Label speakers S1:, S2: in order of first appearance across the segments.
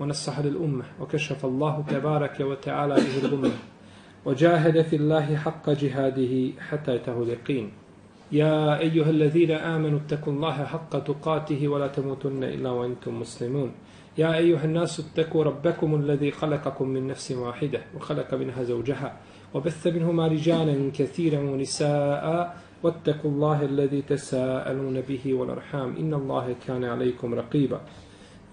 S1: ونصح للأمة وكشف الله تبارك وتعالى به الأمة وجاهد في الله حق جهاده حتى يته اليقين. يا أيها الذين آمنوا اتقوا الله حق تقاته ولا تموتن إلا وأنتم مسلمون. يا أيها الناس اتقوا ربكم الذي خلقكم من نفس واحدة وخلق منها زوجها وبث منهما رجالا كثيرا ونساء واتقوا الله الذي تساءلون به والأرحام. إن الله كان عليكم رقيبا.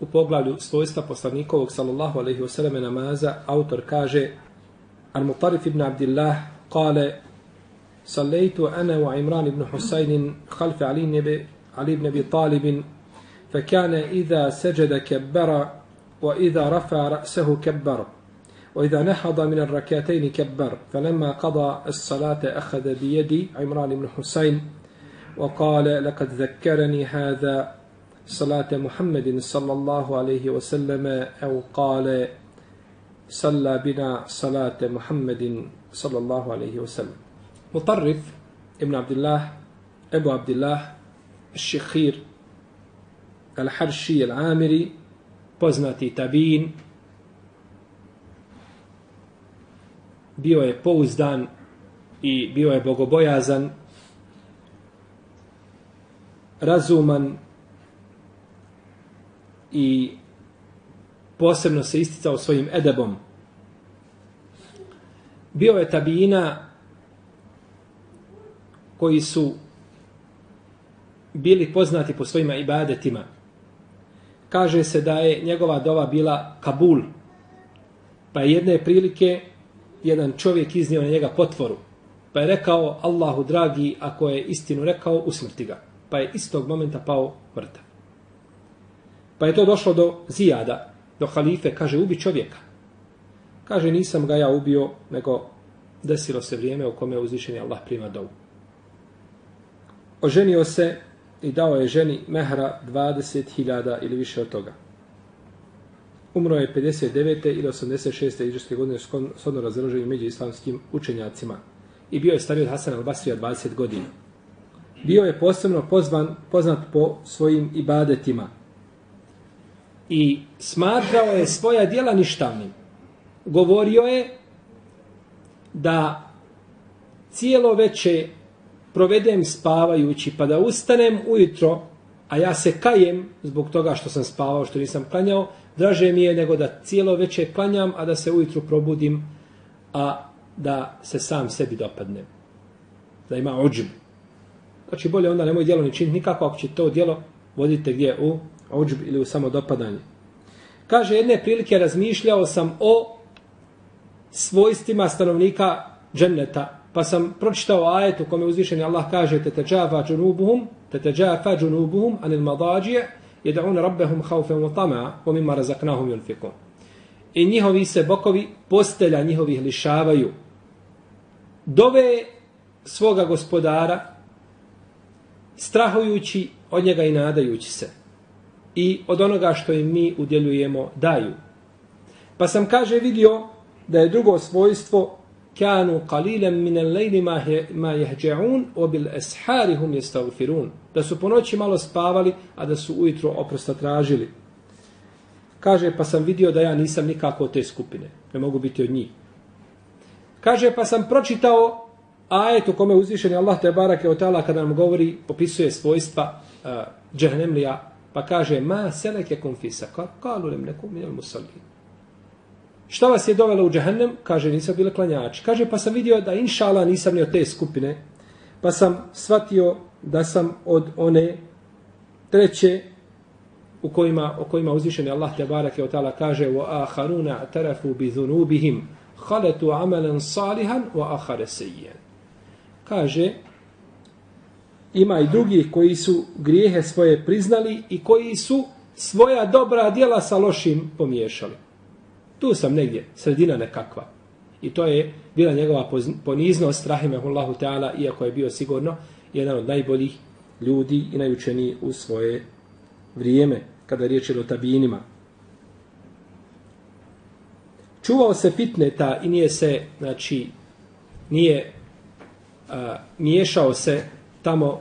S1: u poglavlju svojstva poslanikovog sallallahu alaihi wasallam namaza autor kaže Al Mutarif ibn Abdillah kale صليت أنا وعمران بن حسين خلف علي بن علي بن أبي طالب فكان إذا سجد كبر وإذا رفع رأسه كبر وإذا نهض من الركعتين كبر فلما قضى الصلاة أخذ بيدي عمران بن حسين وقال لقد ذكرني هذا صلاة محمد صلى الله عليه وسلم أو قال صلى بنا صلاة محمد صلى الله عليه وسلم مطرف ابن عبد الله أبو عبد الله الشخير الحرشي العامري poznati tabin bio je pouzdan i bio je bogobojazan razuman i posebno se isticao svojim edebom. Bio je tabina koji su bili poznati po svojima ibadetima. Kaže se da je njegova dova bila Kabul. Pa je jedne prilike jedan čovjek iznio na njega potvoru. Pa je rekao Allahu dragi, ako je istinu rekao, usmrti ga. Pa je istog momenta pao mrtav. Pa je to došlo do Zijada, do halife, kaže, ubi čovjeka. Kaže, nisam ga ja ubio, nego desilo se vrijeme u kome je uzvišen Allah prima dovu. Oženio se i dao je ženi mehra 20.000 ili više od toga. Umro je 59. ili 86. iđeske godine s odno razraženim među islamskim učenjacima. I bio je stariji od Hasan al-Basrija 20 godina. Bio je posebno pozvan, poznat po svojim ibadetima – i smatrao je svoja dijela ništavnim. Govorio je da cijelo veče provedem spavajući pa da ustanem ujutro, a ja se kajem zbog toga što sam spavao, što nisam klanjao, draže mi je nego da cijelo veče klanjam, a da se ujutro probudim, a da se sam sebi dopadnem. Da ima ođib. Znači bolje onda nemoj djelo ni činiti nikako ako će to djelo vodite gdje u ođb ili u samodopadanje. Kaže, jedne prilike razmišljao sam o svojstvima stanovnika dženneta, pa sam pročitao ajet u kome uzvišeni Allah kaže te teđafa džunubuhum, junubuhum džunubuhum anil madađije, jeda'un rabbehum haufen wa tama, wa mimma razaknahum yunfikun. I njihovi se bokovi postelja njihovih lišavaju. Dove svoga gospodara, strahujući od njega i nadajući se i od onoga što im mi udjeljujemo daju. Pa sam kaže vidio da je drugo svojstvo kanu qalilan min al-layli ma ma yahja'un wa bil ashari hum yastaghfirun da su po noći malo spavali a da su ujutro oprosta tražili. Kaže pa sam vidio da ja nisam nikako od te skupine ne mogu biti od njih. Kaže pa sam pročitao ajet u kome uzvišeni Allah te barake o kada nam govori popisuje svojstva eh, uh, džehnemlija Pa kaže, ma seleke kum fisa, kalu lem neku minel musallin. Šta vas je dovelo u džahennem? Kaže, nisam bile klanjači. Kaže, pa sam vidio da inšala nisam ni od te skupine. Pa sam shvatio da sam od one treće u kojima, o kojima uzvišeni Allah te barake otala kaže wa aharuna tarafu bi dhunubihim khalatu amalan salihan wa akhara sejjen. Kaže ima i drugih koji su grijehe svoje priznali i koji su svoja dobra djela sa lošim pomiješali. Tu sam negdje, sredina nekakva. I to je bila njegova poniznost, rahimahullahu ta'ala, iako je bio sigurno jedan od najboljih ljudi i najučeniji u svoje vrijeme, kada je riječ o tabinima. Čuvao se fitneta i nije se, znači, nije a, miješao se tamo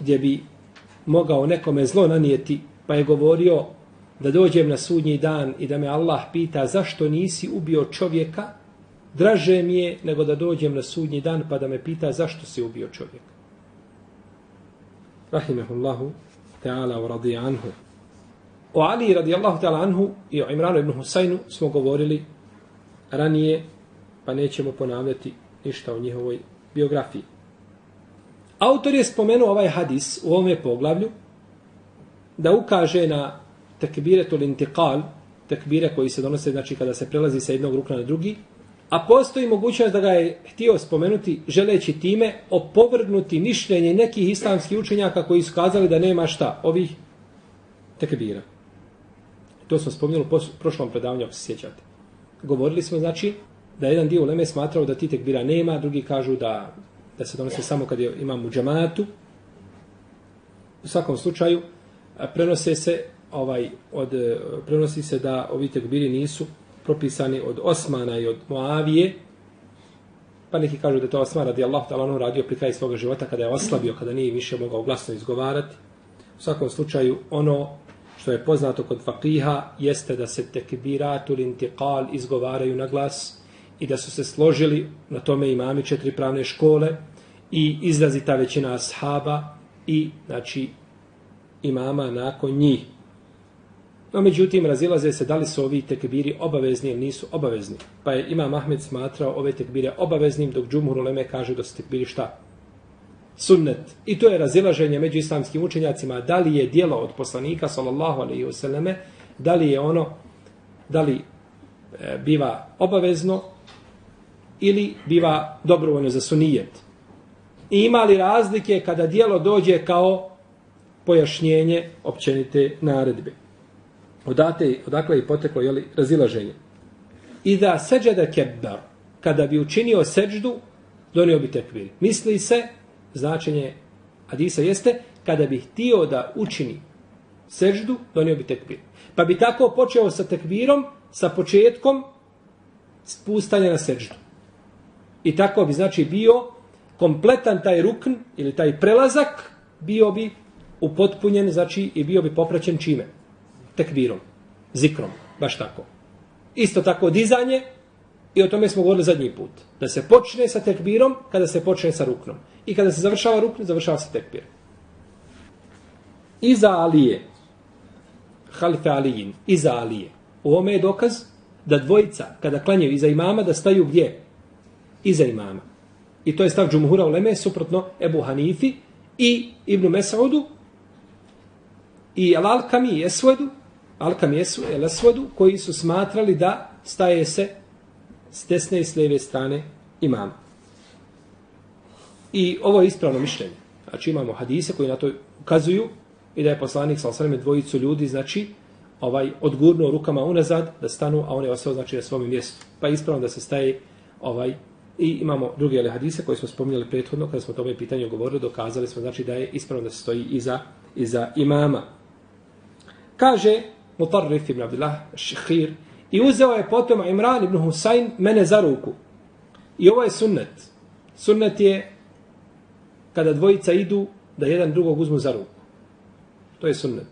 S1: gdje bi mogao nekome zlo nanijeti, pa je govorio da dođem na sudnji dan i da me Allah pita zašto nisi ubio čovjeka, draže mi je nego da dođem na sudnji dan pa da me pita zašto si ubio čovjeka. Rahimehullahu ta'ala wa radi anhu. O Ali radijallahu ta'ala anhu i o Imranu ibn Husaynu smo govorili ranije, pa nećemo ponavljati ništa o njihovoj biografiji. Autor je spomenuo ovaj hadis u ovome poglavlju da ukaže na tekbiretul intiqal, tekbire koji se donose znači kada se prelazi sa jednog rukna na drugi, a postoji mogućnost da ga je htio spomenuti želeći time opovrgnuti mišljenje nekih islamskih učenjaka koji su kazali da nema šta ovih tekbira. To smo spomenuli u prošlom predavanju, ako se sjećate. Govorili smo, znači, da jedan dio uleme smatrao da ti tekbira nema, drugi kažu da da se donose samo kad je imam u džamatu. U svakom slučaju, prenose se ovaj od e, prenosi se da ovi tekbiri nisu propisani od Osmana i od Moavije. Pa neki kažu da je to Osman radi Allah ta'ala ono radio pri kraju svoga života kada je oslabio, kada nije više mogao glasno izgovarati. U svakom slučaju, ono što je poznato kod fakiha jeste da se tekbiratul intiqal izgovaraju na glas i da su se složili na tome imami četiri pravne škole i izlazi ta većina ashaba i znači imama nakon njih. No, međutim, razilaze se da li su ovi tekbiri obavezni ili nisu obavezni. Pa je Imam Ahmed smatrao ove tekbire obaveznim, dok Džumhur Uleme kaže da su tekbiri šta? Sunnet. I to je razilaženje među islamskim učenjacima. Da li je dijelo od poslanika, sallallahu alaihi wasallame, da li je ono, da li e, biva obavezno ili biva dobrovoljno za sunijet. I ima li razlike kada dijelo dođe kao pojašnjenje općenite naredbe. Odate, odakle je poteklo jeli, razilaženje. I da seđede kebbar, kada bi učinio seđdu, donio bi tekbir. Misli se, značenje Adisa jeste, kada bi htio da učini seđdu, donio bi tekbir. Pa bi tako počeo sa tekbirom, sa početkom spustanja na seđdu. I tako bi znači bio kompletan taj rukn ili taj prelazak bio bi upotpunjen, znači i bio bi popraćen čime? Tekbirom, zikrom, baš tako. Isto tako dizanje i o tome smo govorili zadnji put. Da se počne sa tekbirom kada se počne sa ruknom. I kada se završava rukn, završava se tekbir. Iza Alije, halife Alijin, iza Alije. U ovome je dokaz da dvojica, kada klanjaju iza imama, da staju gdje? Iza imama. I to je stav džumhura u Leme, suprotno Ebu Hanifi i Ibnu Mesaudu i Al-Alkami i Esvedu, Alkami i Esvedu, koji su smatrali da staje se s desne i s lijeve strane imama. I ovo je ispravno mišljenje. Znači imamo hadise koji na to ukazuju i da je poslanik sa osvrame dvojicu ljudi, znači ovaj odgurnuo rukama unazad da stanu, a on je ostao znači na svom mjestu. Pa ispravno da se staje ovaj I imamo druge ali hadise koje smo spominjali prethodno, kada smo o tome pitanju govorili, dokazali smo znači da je ispravno da se stoji iza, iza imama. Kaže Mutarrif ibn Abdullah Šihir i uzeo je potom Imran ibn Husayn mene za ruku. I ovo je sunnet. Sunnet je kada dvojica idu da jedan drugog uzmu za ruku. To je sunnet.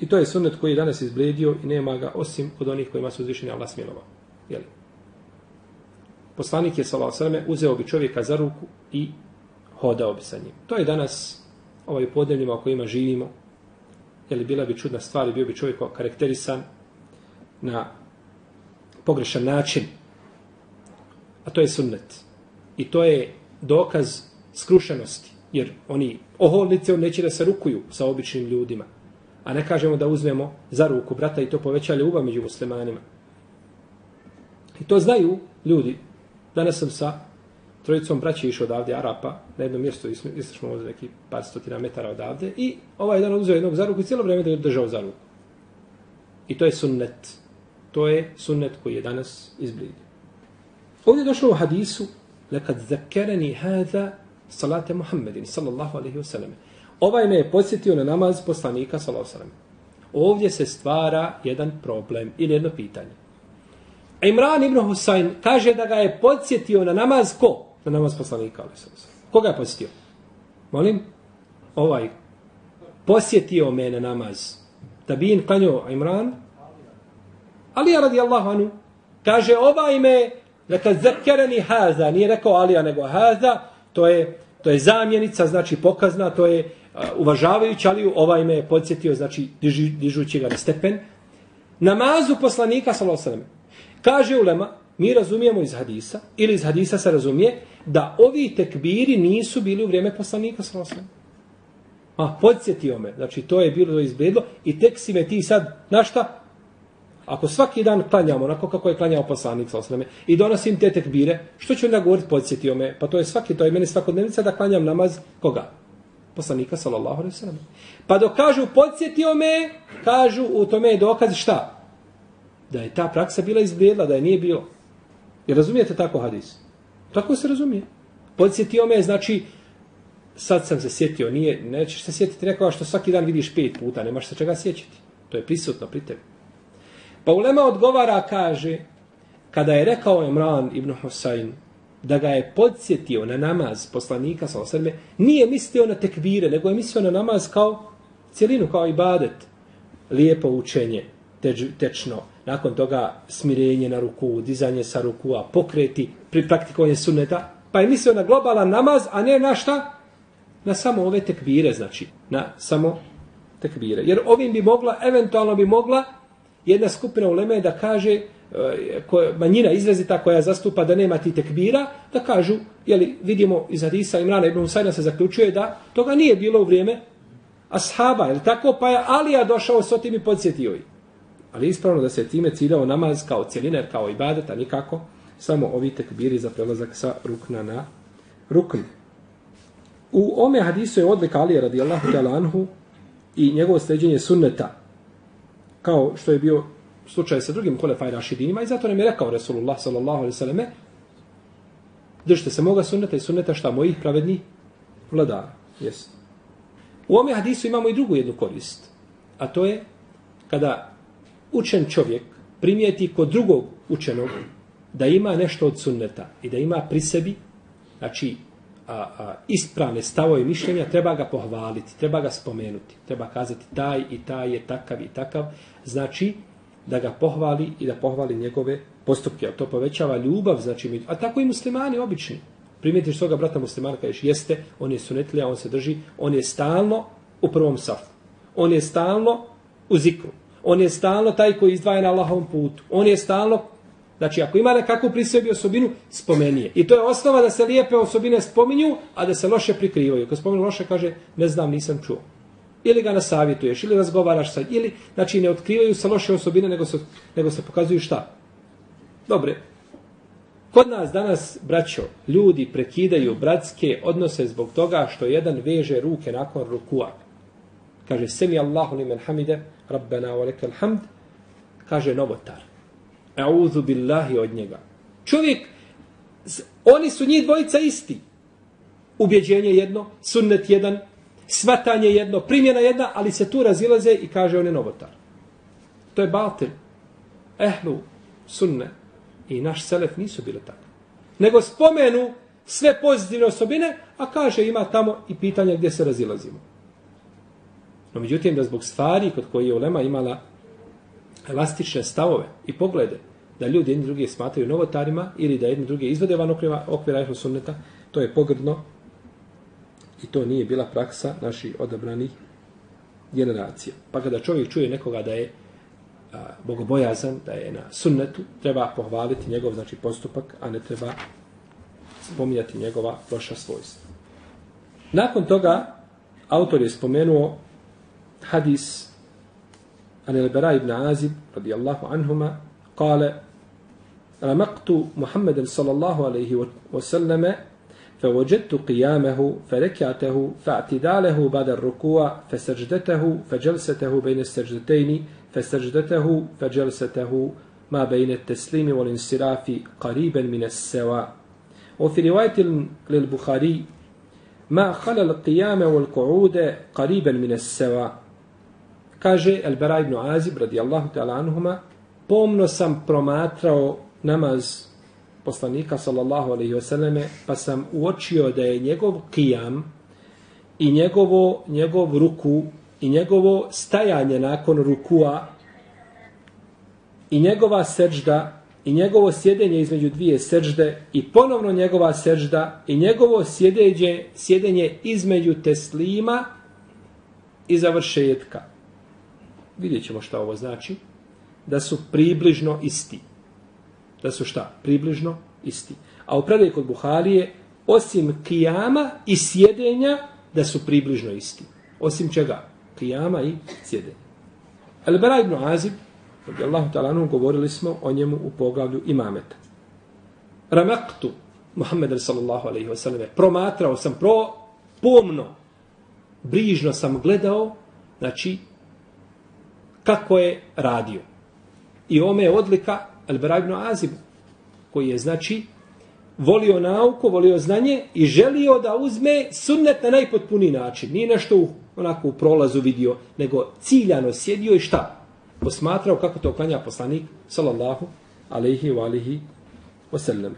S1: I to je sunnet koji je danas izbledio i nema ga osim kod onih kojima su uzvišeni Allah smilovao. Jel'i? Poslanik je sallallahu alejhi uzeo bi čovjeka za ruku i hodao bi sa njim. To je danas ovaj podnevljima u kojima živimo. Je li bila bi čudna stvar, bio bi čovjek karakterisan na pogrešan način. A to je sunnet. I to je dokaz skrušenosti. Jer oni oholnice, on neće da se rukuju sa običnim ljudima. A ne kažemo da uzmemo za ruku brata i to poveća ljubav među muslimanima. I to znaju ljudi. Danas sam sa trojicom braća išao odavde, Arapa, na jedno mjesto, išli smo ovdje neki par stotina metara odavde, i ovaj jedan uzeo jednog za ruku i cijelo vrijeme da je držao za ruku. I to je sunnet. To je sunnet koji je danas izblidio. Ovdje je došlo u hadisu, lekad zakereni hada salate Muhammedin, sallallahu alaihi wa sallam. Ovaj me je podsjetio na namaz poslanika, sallallahu alaihi wa sallam. Ovdje se stvara jedan problem ili jedno pitanje. Imran ibn Husayn kaže da ga je podsjetio na namaz ko? Na namaz poslanika, alaihi. Koga je podsjetio? Molim? Ovaj. Posjetio me na namaz. Da bi in klanio Imran? Ali ja radi Allahu anu. Kaže ovaj me neka zekereni haza. Nije rekao Alija nego haza. To je To je zamjenica, znači pokazna, to je uh, uvažavajući Aliju, ovaj me je podsjetio, znači diži, dižući ga na stepen. Namazu poslanika, salosaleme, kaže ulema, mi razumijemo iz hadisa, ili iz hadisa se razumije, da ovi tekbiri nisu bili u vrijeme poslanika, salosaleme. A, podsjetio me, znači to je bilo izbledlo i tek si me ti sad, na šta, Ako svaki dan klanjamo onako kako je klanjao poslanik sa osname i donosim te tekbire, što ću onda govoriti, podsjetio me, pa to je svaki, to je meni svakodnevnica da klanjam namaz koga? Poslanika sallallahu alaihi sallam. Pa dok kažu podsjetio me, kažu u tome je dokaz šta? Da je ta praksa bila izblijedla, da je nije bilo. I razumijete tako hadis? Tako se razumije. Podsjetio me znači sad sam se sjetio, nije, nećeš se sjetiti nekoga što svaki dan vidiš pet puta, nemaš se čega sjećati. To je prisutno pri tebi. Pa Ulema odgovara, kaže, kada je rekao Imran ibn Husayn da ga je podsjetio na namaz poslanika sa osrme, nije mislio na tekbire, nego je mislio na namaz kao cijelinu, kao ibadet. Lijepo učenje, teč, tečno, nakon toga smirenje na ruku, dizanje sa rukua, pokreti, pri praktikovanje sunneta, pa je mislio na globalan namaz, a ne na šta? Na samo ove tekbire, znači, na samo tekbire. Jer ovim bi mogla, eventualno bi mogla, jedna skupina uleme da kaže eh, koja, manjina izrazita koja zastupa da nema ti tekbira, da kažu, jeli, vidimo iz Hadisa Imrana ibn Husayna se zaključuje da toga nije bilo u vrijeme ashaba, je tako? Pa je Alija došao s otim i podsjetio ih. Ali ispravno da se time ciljao namaz kao cijelina, kao ibadet, a nikako samo ovi tekbiri za prelazak sa rukna na rukn. U ome hadisu je odlik Alije radijallahu ta'ala anhu i njegovo sleđenje sunneta, kao što je bio slučaj sa drugim kolefaj rašidinima i zato nam je rekao Resulullah sallallahu alaihi sallame držite se moga sunneta i sunneta šta mojih pravednih vladara. Jest. U ome hadisu imamo i drugu jednu korist. A to je kada učen čovjek primijeti kod drugog učenog da ima nešto od sunneta i da ima pri sebi, znači a, a, ispravne stavove mišljenja, treba ga pohvaliti, treba ga spomenuti, treba kazati taj i taj je takav i takav, znači da ga pohvali i da pohvali njegove postupke. A to povećava ljubav, znači, a tako i muslimani obični. Primijetiš svoga brata muslimana, kažeš, jeste, on je sunetlija, on se drži, on je stalno u prvom safu. On je stalno u zikru. On je stalno taj koji izdvaja na Allahovom putu. On je stalno Znači, ako ima nekakvu pri sebi osobinu, spomenije. I to je osnova da se lijepe osobine spominju, a da se loše prikrivaju. Kad spomenu loše, kaže, ne znam, nisam čuo. Ili ga nasavjetuješ, ili razgovaraš sa, ili, znači, ne otkrivaju se loše osobine, nego se, nego se pokazuju šta. Dobre. Kod nas danas, braćo, ljudi prekidaju bratske odnose zbog toga što jedan veže ruke nakon rukua. Kaže, semi Allahu limen hamide, rabbena wa lekel hamd, kaže novotar. Euzu billahi od njega. Čovjek, oni su njih dvojica isti. Ubjeđenje jedno, sunnet jedan, svatanje jedno, primjena jedna, ali se tu razilaze i kaže on je novotar. To je batil. Ehlu, sunne i naš selef nisu bile tako. Nego spomenu sve pozitivne osobine, a kaže ima tamo i pitanja gdje se razilazimo. No međutim, da zbog stvari kod koje je ulema imala elastične stavove i poglede, da ljudi jedni drugi smatraju novotarima ili da jedni drugi izvode van okvira, okvira ehlu sunneta, to je pogrdno i to nije bila praksa naših odabranih generacija. Pa kada čovjek čuje nekoga da je a, bogobojazan, da je na sunnetu, treba pohvaliti njegov znači postupak, a ne treba spominjati njegova loša svojstva. Nakon toga, autor je spomenuo hadis an el-Bara ibn Azib, radijallahu anhuma, kale, رمقت محمد صلى الله عليه وسلم فوجدت قيامه فركعته فاعتداله بعد الركوع فسجدته فجلسته بين السجدتين فسجدته فجلسته ما بين التسليم والانصراف قريبا من السواء. وفي رواية للبخاري ما خلى القيام والقعود قريبا من السواء. Kaže Elbera ibn Azib, radijallahu ta'ala anuhuma, pomno sam promatrao namaz poslanika, sallallahu alaihi wasallame, pa sam uočio da je njegov kijam i njegovo, njegov ruku i njegovo stajanje nakon rukua i njegova sežda i njegovo sjedenje između dvije sežde i ponovno njegova sežda i njegovo sjedenje, sjedenje između teslima i završetka. Vidjet ćemo šta ovo znači. Da su približno isti da su šta? Približno isti. A u predaj kod Buharije, osim kijama i sjedenja, da su približno isti. Osim čega? Kijama i sjedenja. Al-Bara ibn Azib, radijallahu Allahu ta'ala, govorili smo o njemu u poglavlju imameta. Ramaktu, Muhammed sallallahu alaihi wa sallam, promatrao sam, pro, pomno, brižno sam gledao, znači, kako je radio. I ome je odlika Al-Bara ibn Azib, koji je, znači, volio nauku, volio znanje i želio da uzme sunnet na najpotpuniji način. Nije nešto u, onako u prolazu vidio, nego ciljano sjedio i šta? Posmatrao kako to klanja poslanik, sallallahu alaihi wa alihi wasallam.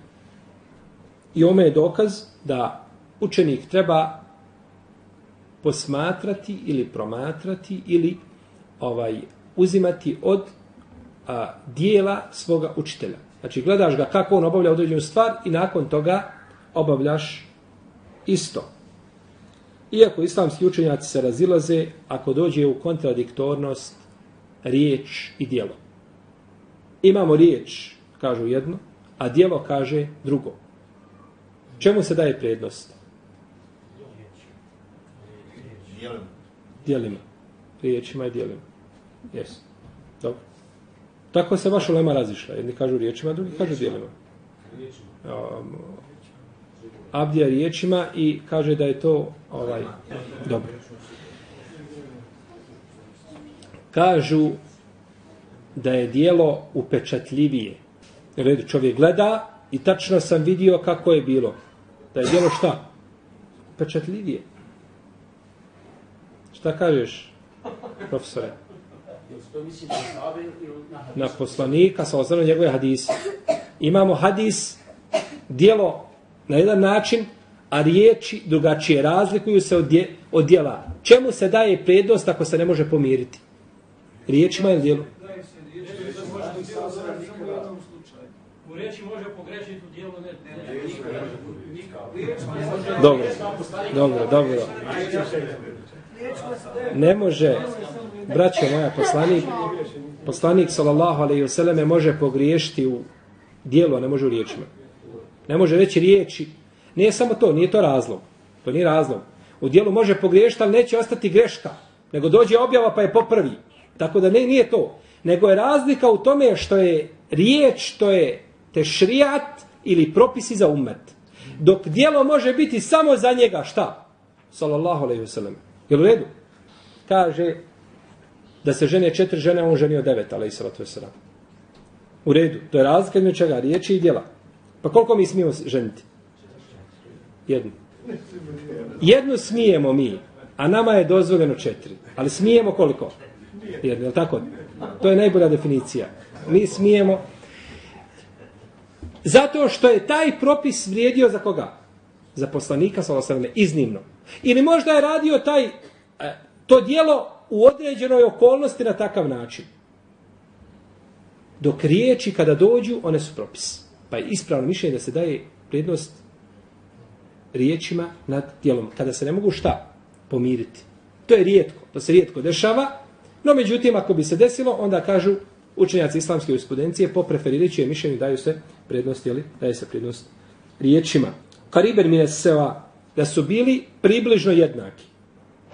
S1: I ome je dokaz da učenik treba posmatrati ili promatrati ili ovaj uzimati od a, dijela svoga učitelja. Znači, gledaš ga kako on obavlja određenu stvar i nakon toga obavljaš isto. Iako islamski učenjaci se razilaze, ako dođe u kontradiktornost riječ i dijelo. Imamo riječ, kažu jedno, a dijelo kaže drugo. Čemu se daje prednost? Dijelima. Dijelima. Riječima i dijelima. Jesu. Dobro. Tako se vaša lema razišla. Jedni kažu riječima, drugi kažu dijelima. Um, Abdija riječima i kaže da je to ovaj dobro. Kažu da je dijelo upečatljivije. Red čovjek gleda i tačno sam vidio kako je bilo. Da je dijelo šta? Upečatljivije. Šta kažeš, profesore? Na poslanika sa osnovno njegove hadise. Imamo hadis, dijelo na jedan način, a riječi drugačije razlikuju se od, dje, od dijela. Čemu se daje prednost ako se ne može pomiriti? Riječima ili dijelu? U riječi može pogrešiti u dijelu ne, Dobro, dobro, dobro. Ne može, braćo moja, poslanik, poslanik sallallahu alejhi ve selleme može pogriješiti u dijelu, a ne može u riječima. Ne može reći riječi. Nije samo to, nije to razlog. To nije razlog. U dijelu može pogriješiti, ali neće ostati greška. Nego dođe objava pa je popravi. Tako da ne, nije to. Nego je razlika u tome što je riječ, što je tešrijat ili propisi za umet. Dok dijelo može biti samo za njega, šta? Sallallahu alejhi ve sellem. Jel u redu? Kaže da se žene četiri žene, on ženio devet, ali i salatu wasalam. U redu. To je razlika između čega? Riječi i djela. Pa koliko mi smijemo ženiti? Jednu. Jednu smijemo mi, a nama je dozvoljeno četiri. Ali smijemo koliko? Jednu, je tako? To je najbolja definicija. Mi smijemo... Zato što je taj propis vrijedio za koga? Za poslanika, sallallahu iznimno. Ili možda je radio taj, e, to dijelo u određenoj okolnosti na takav način. Dok riječi kada dođu, one su propis. Pa je ispravno mišljenje da se daje prednost riječima nad dijelom. Kada se ne mogu šta? Pomiriti. To je rijetko. To se rijetko dešava. No, međutim, ako bi se desilo, onda kažu učenjaci islamske uspodencije po preferirajućem mišljenju daju se prednost, jeli? Daje se prednost riječima. Kariber mine seva, da su bili približno jednaki.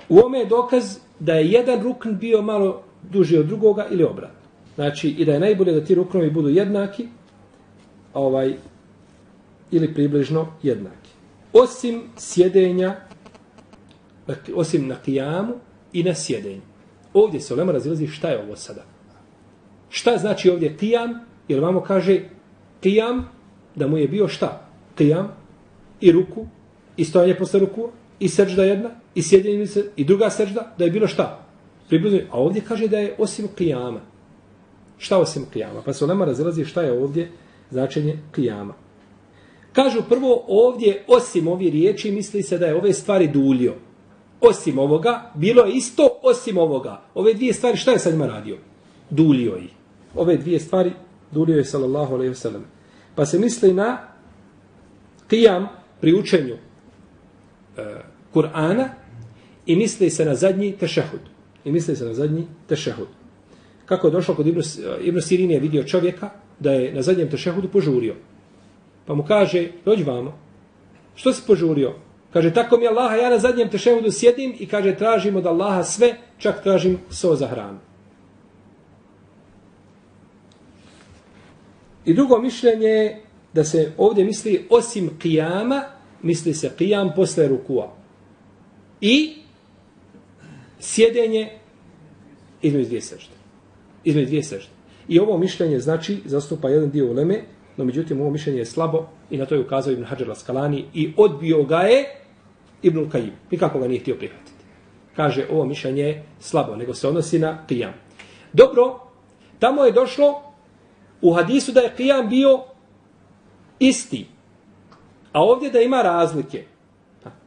S1: U ome je dokaz da je jedan rukn bio malo duži od drugoga ili obratno. Znači, i da je najbolje da ti ruknovi budu jednaki, ovaj, ili približno jednaki. Osim sjedenja, dakle, osim na kijamu i na sjedenju. Ovdje se ulema razilazi šta je ovo sada. Šta znači ovdje kijam? Jer vamo kaže kijam da mu je bio šta? Kijam i ruku i stojanje posle ruku i srđda jedna i sjedenje i druga sežda, da je bilo šta? Približno. A ovdje kaže da je osim kijama. Šta osim kijama? Pa se ulema razilazi šta je ovdje značenje kijama. Kažu prvo ovdje, osim ovi riječi, misli se da je ove stvari duljio. Osim ovoga, bilo je isto osim ovoga. Ove dvije stvari, šta je sa njima radio? Duljio ih. Ove dvije stvari duljio je, sallallahu alaihi wasallam. Pa se misli na kijam pri učenju e, Kur'ana i misli se na zadnji tešehud. I misli se na zadnji tešehud. Kako je došlo kod Ibn, Ibn Sirin je vidio čovjeka da je na zadnjem tešehudu požurio. Pa mu kaže, dođi vamo. Što si požurio? Kaže, tako mi Allaha, ja na zadnjem tešehudu sjedim i kaže, tražim od Allaha sve, čak tražim so za hranu. I drugo mišljenje je da se ovdje misli osim kijama, misli se kijam posle rukua. I sjedenje između dvije sežde. Između dvije sežde. I ovo mišljenje znači zastupa jedan dio uleme, no međutim ovo mišljenje je slabo i na to je ukazao Ibn Hajar Laskalani i odbio ga je Ibn Kajim. Nikako ga nije htio prihvatiti. Kaže ovo mišljenje je slabo, nego se odnosi na Qiyam. Dobro, tamo je došlo u hadisu da je Qiyam bio isti. A ovdje da ima razlike.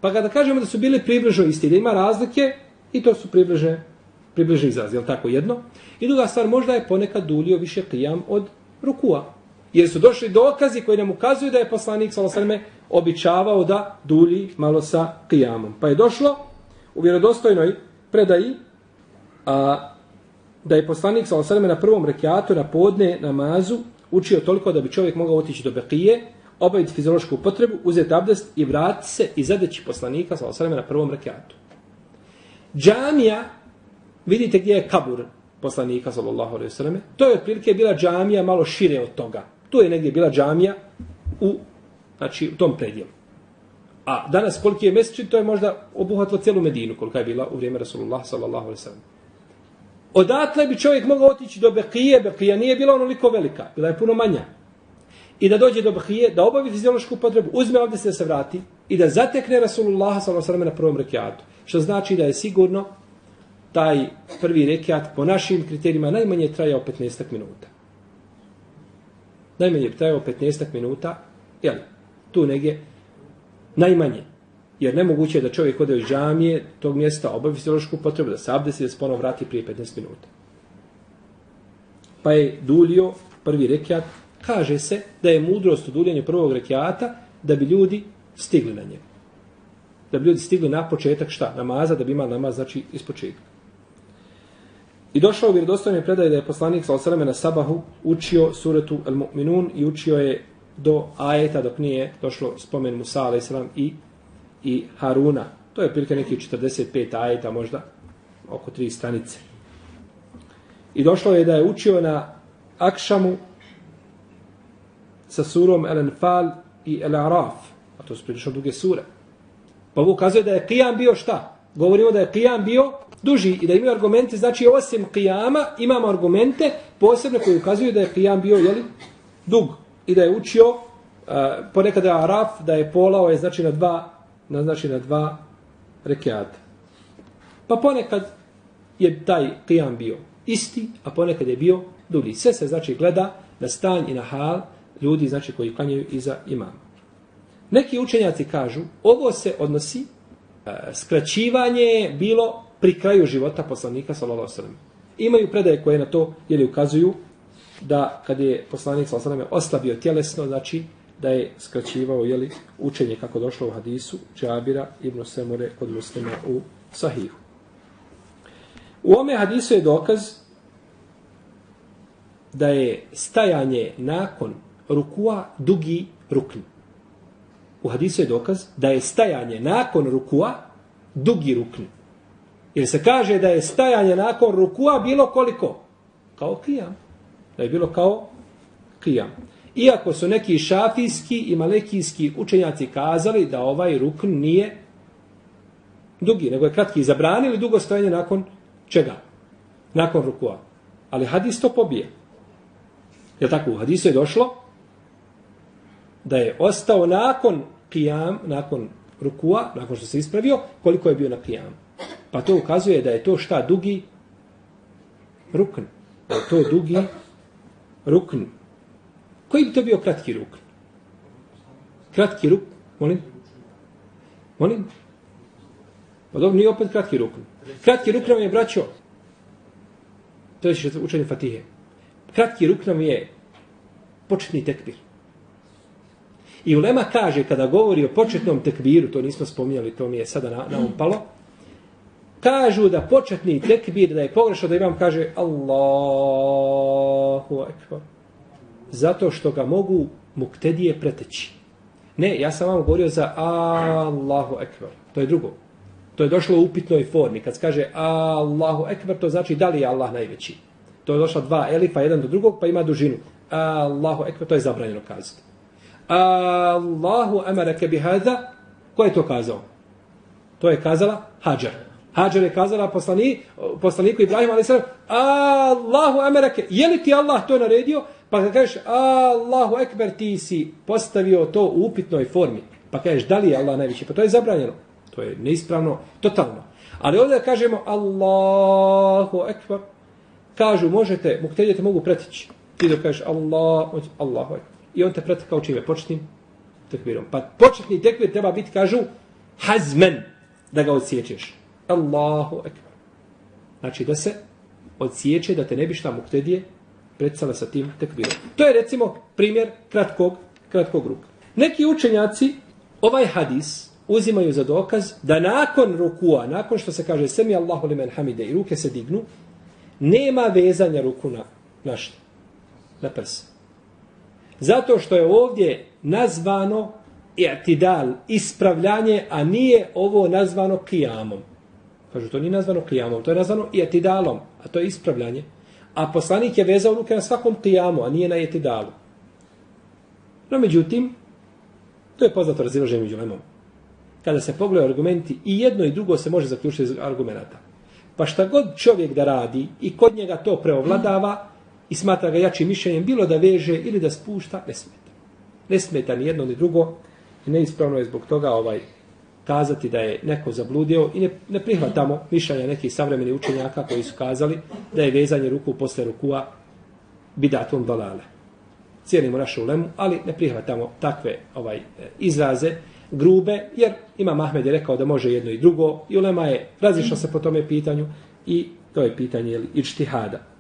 S1: Pa kada kažemo da su bili približno isti, da ima razlike, i to su približne, približni izrazi, je tako jedno? I druga stvar, možda je ponekad dulio više kijam od rukua. Jer su došli dokazi koji nam ukazuju da je poslanik Salosaleme običavao da dulji malo sa kijamom. Pa je došlo u vjerodostojnoj predaji a, da je poslanik Salosaleme na prvom rekiatu na podne namazu učio toliko da bi čovjek mogao otići do Bekije, obaviti fiziološku potrebu, uzeti abdest i vratiti se i zadeći poslanika Salosaleme na prvom rekiatu. Džamija, vidite gdje je kabur poslanika sallallahu alejhi ve selleme. To je otprilike bila džamija malo šire od toga. Tu je negdje bila džamija u, znači, u tom predijelu. A danas koliki je mesečin, to je možda obuhvatilo cijelu Medinu, kolika je bila u vrijeme Rasulullah sallallahu alaihi sallam. Odatle bi čovjek mogao otići do Bekije, Bekija nije bila onoliko velika, bila je puno manja. I da dođe do bahije, da obavi fiziološku potrebu, uzme ovdje se da se vrati i da zatekne Rasulullah sallallahu na prvom rekiatu. Što znači da je sigurno taj prvi rekiat po našim kriterijima najmanje trajao 15 minuta najmanje bi trajao 15 minuta, jel, tu negdje, najmanje. Jer nemoguće je da čovjek ode u džamije tog mjesta, obavi fiziološku potrebu, da se abdesi, da se ponovo vrati prije 15 minuta. Pa je dulio prvi rekiat, kaže se da je mudrost u duljenju prvog rekiata da bi ljudi stigli na njega. Da bi ljudi stigli na početak šta? Namaza, da bi imali namaz, znači, iz početka. I došao u vjerodostojnoj predaje da je poslanik sa osaleme na sabahu učio suretu Al-Mu'minun i učio je do ajeta dok nije došlo spomen Musa a.s. i, i Haruna. To je prilike nekih 45 ajeta možda, oko tri stranice. I došlo je da je učio na Akšamu sa surom El-Anfal i El-Araf. A to su prilično duge sure. Pa ovo ukazuje da je Qiyam bio šta? Govorimo da je Qiyam bio duži i da imaju argumente, znači osim Qiyama imamo argumente posebne koji ukazuju da je Qiyam bio jeli, dug i da je učio e, uh, ponekada je araf da je polao je znači na dva na, znači na dva rekiata. Pa ponekad je taj Qiyam bio isti, a ponekad je bio dulji. Sve se znači gleda na stanj i na hal ljudi znači koji klanjaju iza imama. Neki učenjaci kažu, ovo se odnosi, e, skraćivanje bilo pri kraju života poslanika sallallahu alejhi ve sellem. Imaju predaje koje na to je ukazuju da kad je poslanik sallallahu alejhi ve sellem oslabio tjelesno, znači da je skraćivao je li učenje kako došlo u hadisu Džabira ibn Semure kod Muslima u Sahihu. U ome hadisu je dokaz da je stajanje nakon rukua dugi rukn. u hadisu je dokaz da je stajanje nakon rukua dugi rukn. Jer se kaže da je stajanje nakon rukua bilo koliko? Kao kijam. Da je bilo kao kijam. Iako su neki šafijski i malekijski učenjaci kazali da ovaj rukn nije dugi, nego je kratki. Zabranili dugo stojanje nakon čega? Nakon rukua. Ali hadis to pobije. Je tako? U hadisu je došlo da je ostao nakon kijam, nakon rukua, nakon što se ispravio, koliko je bio na kijam. Pa to ukazuje da je to šta dugi rukn. Da je to dugi rukn. Koji bi to bio kratki rukn? Kratki rukn, molim? Molim? Pa dobro, nije opet kratki rukn. Kratki rukn nam je, braćo, to je učenje Fatihe. Kratki rukn nam je početni tekbir. I Ulema kaže, kada govori o početnom tekbiru, to nismo spominjali, to mi je sada na, na um upalo, kažu da početni tekbir, da je pogrešno da imam, kaže Allahu akbar. Zato što ga mogu muktedije preteći. Ne, ja sam vam govorio za Allahu akbar. To je drugo. To je došlo u upitnoj formi. Kad se kaže Allahu akbar, to znači da li je Allah najveći. To je došla dva elifa, jedan do drugog, pa ima dužinu. Allahu akbar, to je zabranjeno kazati. Allahu amarake bihada. Ko je to kazao? To je kazala Hadžar. Hadžar je kazala poslani, poslaniku Ibrahim a.s. Allahu amarake. Je li ti Allah to naredio? Pa kad kažeš Allahu ekber ti si postavio to u upitnoj formi. Pa kažeš da li je Allah najviše? Pa to je zabranjeno. To je neispravno, totalno. Ali ovdje kažemo Allahu ekber. Kažu možete, muktedjete mogu pretići. Ti dok kažeš Allah, Allahu ekber i on te pretekao čime? Početnim tekbirom. Pa početni tekbir treba biti, kažu, hazmen, da ga odsjećeš. Allahu ekber. Znači da se odsjeće, da te ne bi šta muktedije predsale sa tim tekbirom. To je recimo primjer kratkog, kratkog ruka. Neki učenjaci ovaj hadis uzimaju za dokaz da nakon rukua, nakon što se kaže semi Allahu limen hamide i ruke se dignu, nema vezanja ruku na, na što? Na prsa. Zato što je ovdje nazvano i'tidal, ispravljanje, a nije ovo nazvano kijamom. Kažu, to nije nazvano kijamom, to je nazvano i'tidalom, a to je ispravljanje. A poslanik je vezao ruke na svakom kijamu, a nije na i'tidalu. No, međutim, to je poznato razilaženje među lemom. Kada se pogledaju argumenti, i jedno i drugo se može zaključiti iz argumenta. Pa šta god čovjek da radi i kod njega to preovladava, i smatra ga jačim mišljenjem, bilo da veže ili da spušta, ne smeta. Ne smeta ni jedno ni drugo i neispravno je zbog toga ovaj kazati da je neko zabludio i ne, ne prihvatamo mišljenja nekih savremenih učenjaka koji su kazali da je vezanje ruku posle rukua bidatom dalale. Cijenimo našu ulemu, ali ne prihvatamo takve ovaj izraze grube, jer ima Mahmed je rekao da može jedno i drugo i ulema je razišla se po tome pitanju i to je pitanje ili ičtihada.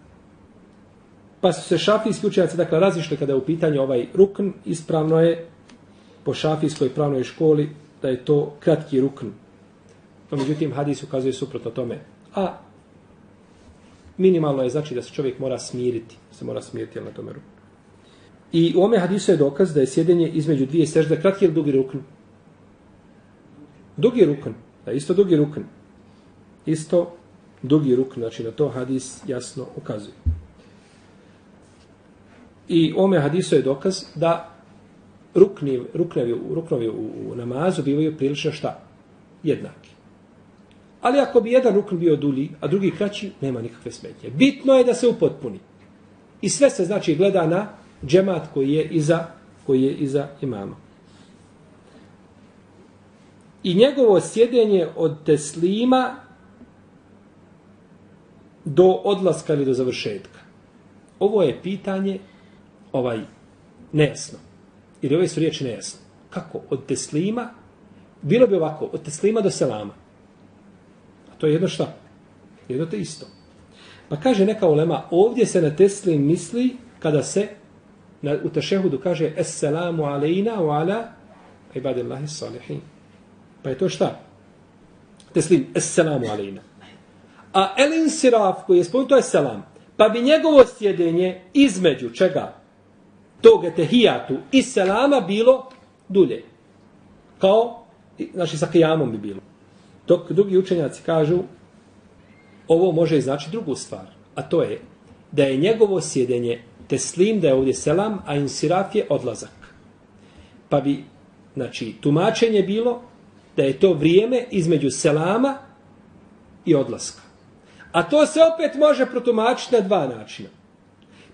S1: Pa su se šafijski učenjaci dakle razišli kada je u pitanju ovaj rukn, ispravno je po šafijskoj pravnoj školi da je to kratki rukn. No, međutim, hadis ukazuje suprotno tome. A minimalno je znači da se čovjek mora smiriti. Se mora smiriti na tome ruknu. I u ome hadisu je dokaz da je sjedenje između dvije sežde kratki ili dugi rukn? Dugi rukn. Da, isto dugi rukn. Isto dugi rukn. Znači na to hadis jasno ukazuje. I ome hadisu je dokaz da rukni, ruknevi, ruknovi u, u namazu bivaju prilično šta? Jednaki. Ali ako bi jedan rukn bio dulji, a drugi kraći, nema nikakve smetnje. Bitno je da se upotpuni. I sve se znači gleda na džemat koji je iza, koji je iza imama. I njegovo sjedenje od teslima do odlaska ili do završetka. Ovo je pitanje ovaj nejasno. Ili ove su riječi nejasno. Kako? Od teslima, bilo bi ovako, od teslima do selama. A to je jedno šta? Jedno te isto. Pa kaže neka ulema, ovdje se na teslim misli kada se na, u tešehudu kaže Esselamu alejna wa ala ibadillahi salihin. Pa je to šta? Teslim, Esselamu alejna. A elin siraf koji je spomenuo, to je selam. Pa bi njegovo sjedenje između čega? Tog etehijatu i selama bilo dulje. kao, znači sa kijamom bi bilo. Dok drugi učenjaci kažu, ovo može znači drugu stvar, a to je da je njegovo sjedenje teslim, da je ovdje selam, a insiraf je odlazak. Pa bi, znači, tumačenje bilo da je to vrijeme između selama i odlaska. A to se opet može protumačiti na dva načina.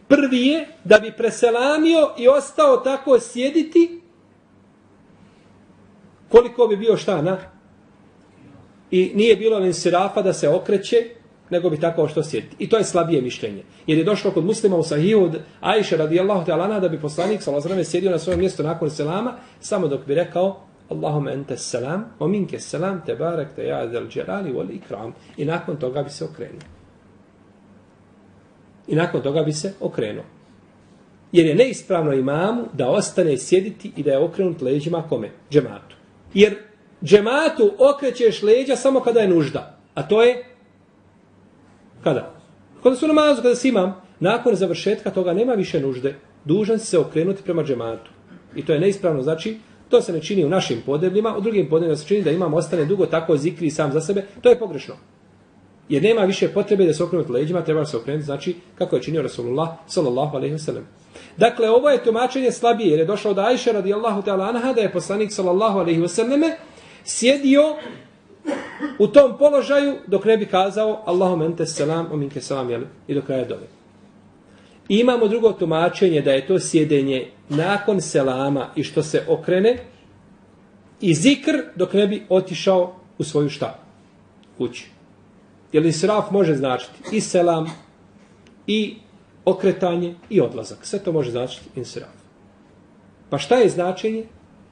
S1: Prvi je da bi preselamio i ostao tako sjediti koliko bi bio šta na i nije bilo ni sirafa da se okreće nego bi tako što sjediti. I to je slabije mišljenje. Jer je došlo kod muslima u sahiju od Ajše radijallahu ta'ala da bi poslanik sa lazrame sjedio na svojem mjestu nakon selama samo dok bi rekao Allahumma ente selam, o minke selam, te barek, te jadel dželali, voli ikram. I nakon toga bi se okrenuo. I nakon toga bi se okrenuo. Jer je neispravno imamu da ostane sjediti i da je okrenut leđima kome? Džematu. Jer džematu okrećeš leđa samo kada je nužda. A to je kada? Kada su namazu, kada si imam, nakon završetka toga nema više nužde. Dužan si se okrenuti prema džematu. I to je neispravno. Znači, to se ne čini u našim podebljima, u drugim podebljima se čini da imam ostane dugo tako zikri sam za sebe. To je pogrešno. Jer nema više potrebe da se okrenuti leđima, treba se okrenuti, znači, kako je činio Rasulullah, sallallahu alaihi wa sallam. Dakle, ovo je tumačenje slabije, jer je došao da Aisha radijallahu ta'ala anha, da je poslanik, sallallahu alaihi wa sallam, sjedio u tom položaju dok ne bi kazao Allahum ente selam, ominke minke selam, jel? I do kraja dole. I imamo drugo tumačenje da je to sjedenje nakon selama i što se okrene i zikr dok ne bi otišao u svoju šta? Kući. Jer israf može značiti i selam, i okretanje, i odlazak. Sve to može značiti israf. Pa šta je značenje?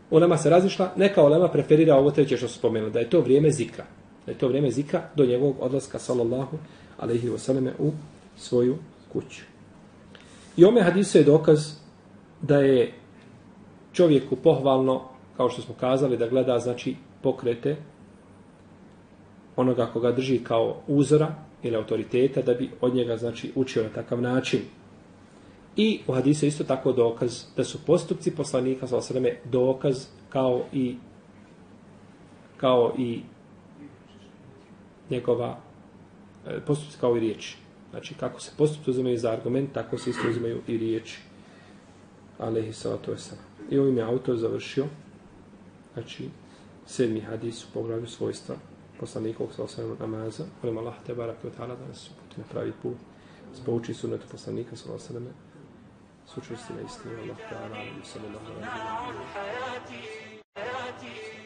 S1: Ulema se razišla, neka ulema preferira ovo treće što su spomenuli, da je to vrijeme zikra. Da je to vrijeme zikra do njegovog odlaska, sallallahu alaihi wasallam, u svoju kuću. I ome hadisu je dokaz da je čovjeku pohvalno, kao što smo kazali, da gleda, znači, pokrete onoga koga drži kao uzora ili autoriteta da bi od njega znači učio na takav način. I u hadisu isto tako dokaz da su postupci poslanika sa osreme dokaz kao i kao i njegova e, postupci kao i riječi. Znači kako se postupci uzimaju za argument, tako se isto uzimaju i riječi. Alehi salatu wasalam. I ovim je autor završio znači sedmi hadis u poglavlju svojstva poslanikovog sa osvijem namaza. Volim Allah te barak i otala da nas uputi na pravi put. Spouči sunetu poslanika sa osvijem sučvrsti na istinu. Allah te barak sallallahu alaihi wa sallam.